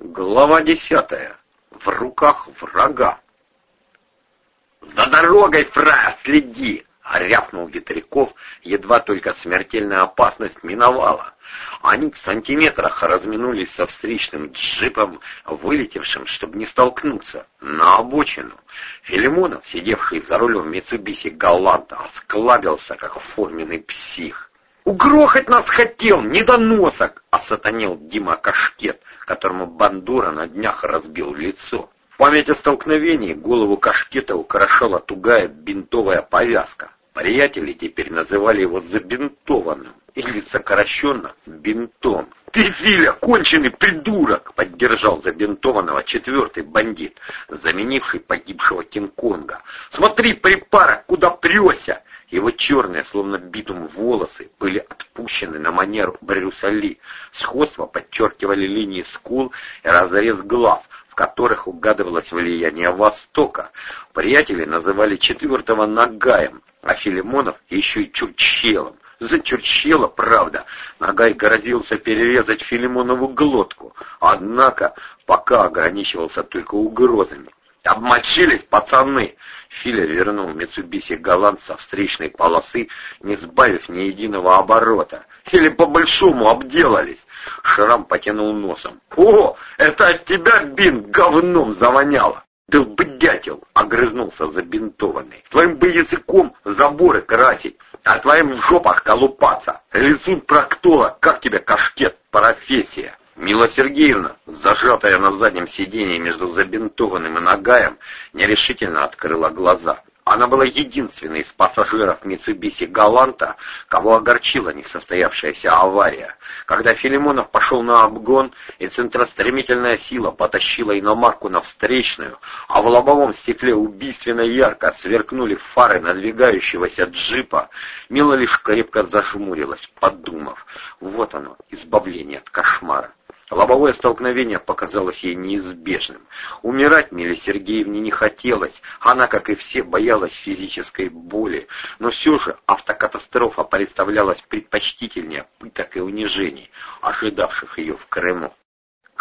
Глава десятая. В руках врага. «За дорогой, фра, следи!» — рявкнул Ветряков, едва только смертельная опасность миновала. Они в сантиметрах разминулись со встречным джипом, вылетевшим, чтобы не столкнуться, на обочину. Филимонов, сидевший за рулем Митсубиси Галанта, осклабился, как форменный псих. «Угрохать нас хотел, недоносок!» — осатанил Дима Кашкет, которому Бандура на днях разбил лицо. В память о столкновении голову Кашкета украшала тугая бинтовая повязка. Приятели теперь называли его забинтованным, или сокращенно бинтом. «Ты, Филя, конченый придурок!» — поддержал забинтованного четвертый бандит, заменивший погибшего Кинг-Конга. «Смотри, припарок, куда прёся!» Его черные, словно битум волосы, были отпущены на манер Брюса Ли. Сходство подчеркивали линии скул и разрез глаз, в которых угадывалось влияние Востока. Приятели называли четвертого Нагаем, а Филимонов еще и Чурчелом. За Чурчела, правда, Нагай грозился перерезать Филимонову глотку, однако пока ограничивался только угрозами. «Обмочились, пацаны!» Филя вернул Митсубиси Голланд со встречной полосы, не сбавив ни единого оборота. «Или по-большому обделались!» Шрам потянул носом. «О, это от тебя, Бин, говном завоняло!» «Был бы дятел!» — огрызнулся забинтованный. «Твоим бы языком заборы красить, а твоим в жопах колупаться! Лизун проктола, как тебе кашкет, профессия!» Мила Сергеевна, зажатая на заднем сиденье между забинтованным и нагаем, нерешительно открыла глаза. Она была единственной из пассажиров Митсубиси Галанта, кого огорчила несостоявшаяся авария. Когда Филимонов пошел на обгон, и центростремительная сила потащила иномарку на встречную, а в лобовом стекле убийственно ярко сверкнули фары надвигающегося джипа, Мила лишь крепко зажмурилась, подумав, вот оно, избавление от кошмара. Лобовое столкновение показалось ей неизбежным. Умирать Миле Сергеевне не хотелось, она, как и все, боялась физической боли, но все же автокатастрофа представлялась предпочтительнее пыток и унижений, ожидавших ее в Крыму.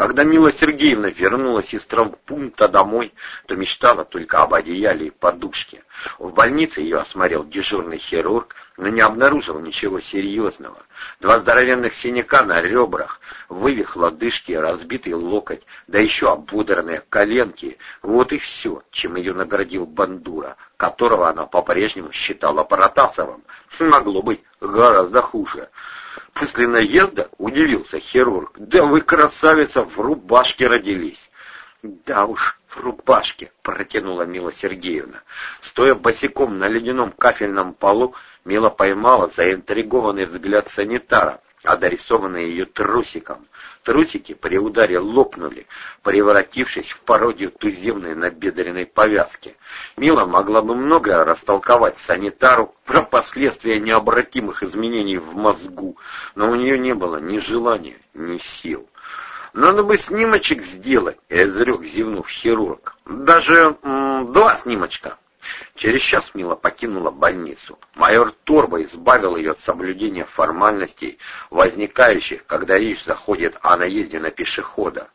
Когда Мила Сергеевна вернулась из травмпункта домой, то мечтала только об одеяле и подушке. В больнице ее осмотрел дежурный хирург, но не обнаружил ничего серьезного. Два здоровенных синяка на ребрах, вывих лодыжки, разбитый локоть, да еще ободранные коленки. Вот и все, чем ее наградил Бандура, которого она по-прежнему считала Паратасовым. Могло быть гораздо хуже. После наезда удивился хирург. Да вы, красавица, в рубашке родились. Да уж, в рубашке, протянула Мила Сергеевна. Стоя босиком на ледяном кафельном полу, Мила поймала заинтригованный взгляд санитара, адресованный ее трусиком. Трусики при ударе лопнули, превратившись в пародию туземной набедренной повязки. Мила могла бы многое растолковать санитару про последствия необратимых изменений в мозгу, но у нее не было ни желания, ни сил. «Надо бы снимочек сделать», — изрек, зевнув хирург. «Даже м, два снимочка». Через час Мила покинула больницу. Майор Торба избавил ее от соблюдения формальностей, возникающих, когда речь заходит о наезде на пешехода.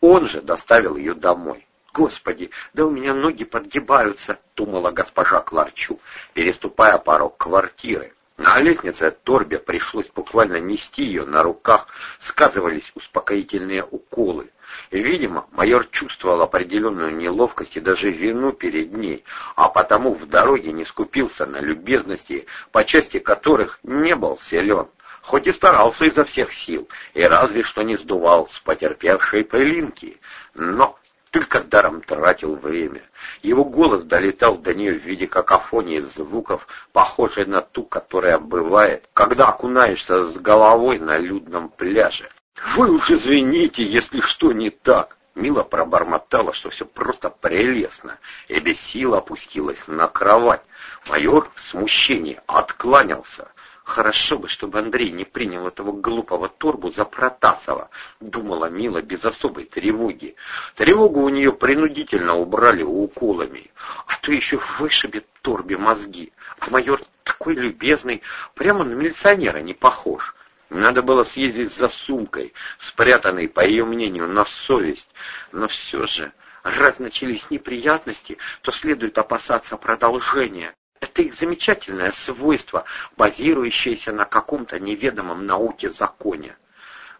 Он же доставил ее домой. «Господи, да у меня ноги подгибаются», — думала госпожа Кларчу, переступая порог квартиры. На лестнице Торбе пришлось буквально нести ее на руках, сказывались успокоительные уколы. Видимо, майор чувствовал определенную неловкость и даже вину перед ней, а потому в дороге не скупился на любезности, по части которых не был силен, хоть и старался изо всех сил, и разве что не сдувал с потерпевшей пылинки. Но только даром тратил время. Его голос долетал до нее в виде какофонии звуков, похожей на ту, которая бывает, когда окунаешься с головой на людном пляже. «Вы уж извините, если что не так!» Мила пробормотала, что все просто прелестно, и без сил опустилась на кровать. Майор в смущении откланялся. Хорошо бы, чтобы Андрей не принял этого глупого торбу за Протасова, думала Мила без особой тревоги. Тревогу у нее принудительно убрали уколами, а то еще вышибет торбе мозги. А майор такой любезный, прямо на милиционера не похож. Надо было съездить за сумкой, спрятанной, по ее мнению, на совесть. Но все же, раз начались неприятности, то следует опасаться продолжения. Это их замечательное свойство, базирующееся на каком-то неведомом науке законе.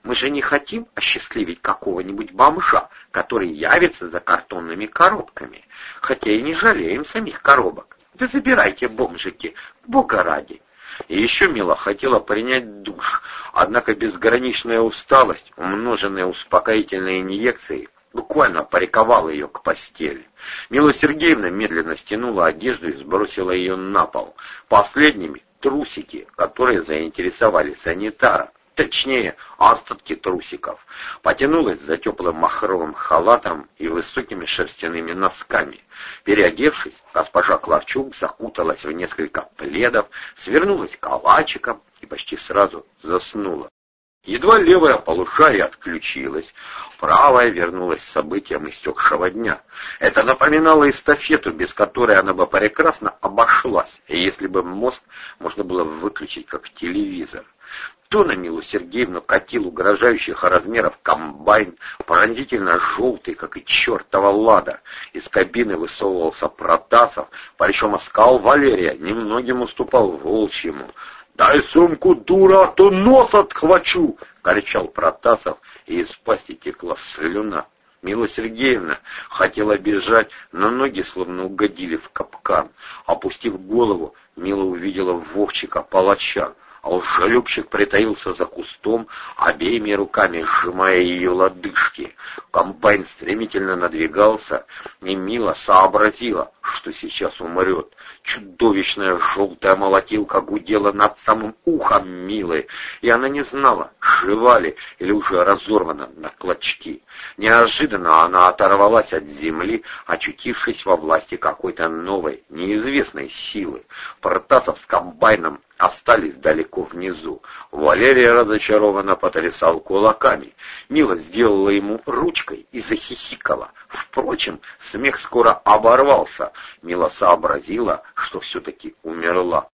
Мы же не хотим осчастливить какого-нибудь бомжа, который явится за картонными коробками, хотя и не жалеем самих коробок. Да забирайте, бомжики, бога ради. И еще Мила хотела принять душ, однако безграничная усталость, умноженная успокоительной инъекцией, буквально париковала ее к постели. Мила Сергеевна медленно стянула одежду и сбросила ее на пол. Последними трусики, которые заинтересовали санитара точнее, остатки трусиков, потянулась за теплым махровым халатом и высокими шерстяными носками. Переодевшись, госпожа Кларчук закуталась в несколько пледов, свернулась калачиком и почти сразу заснула. Едва левая полушарие отключилась, правая вернулась к событиям истекшего дня. Это напоминало эстафету, без которой она бы прекрасно обошлась, если бы мозг можно было выключить как телевизор. То на Милу Сергеевну катил угрожающих размеров комбайн, пронзительно желтый, как и чертова лада. Из кабины высовывался Протасов, причем оскал Валерия немногим уступал волчьему. «Дай сумку, дура, а то нос отхвачу!» — кричал Протасов, и из пасти текла слюна. Мила Сергеевна хотела бежать, но ноги словно угодили в капкан. Опустив голову, Мила увидела Вовчика, палача лжелюбчик притаился за кустом, обеими руками сжимая ее лодыжки. Комбайн стремительно надвигался, и Мила сообразила, что сейчас умрет. Чудовищная желтая молотилка гудела над самым ухом Милы, и она не знала, жива ли или уже разорвана на клочки. Неожиданно она оторвалась от земли, очутившись во власти какой-то новой, неизвестной силы. Протасов с комбайном остались далеко внизу. Валерия разочарованно потрясал кулаками. Мила сделала ему ручкой и захихикала. Впрочем, смех скоро оборвался. Мила сообразила, что все-таки умерла.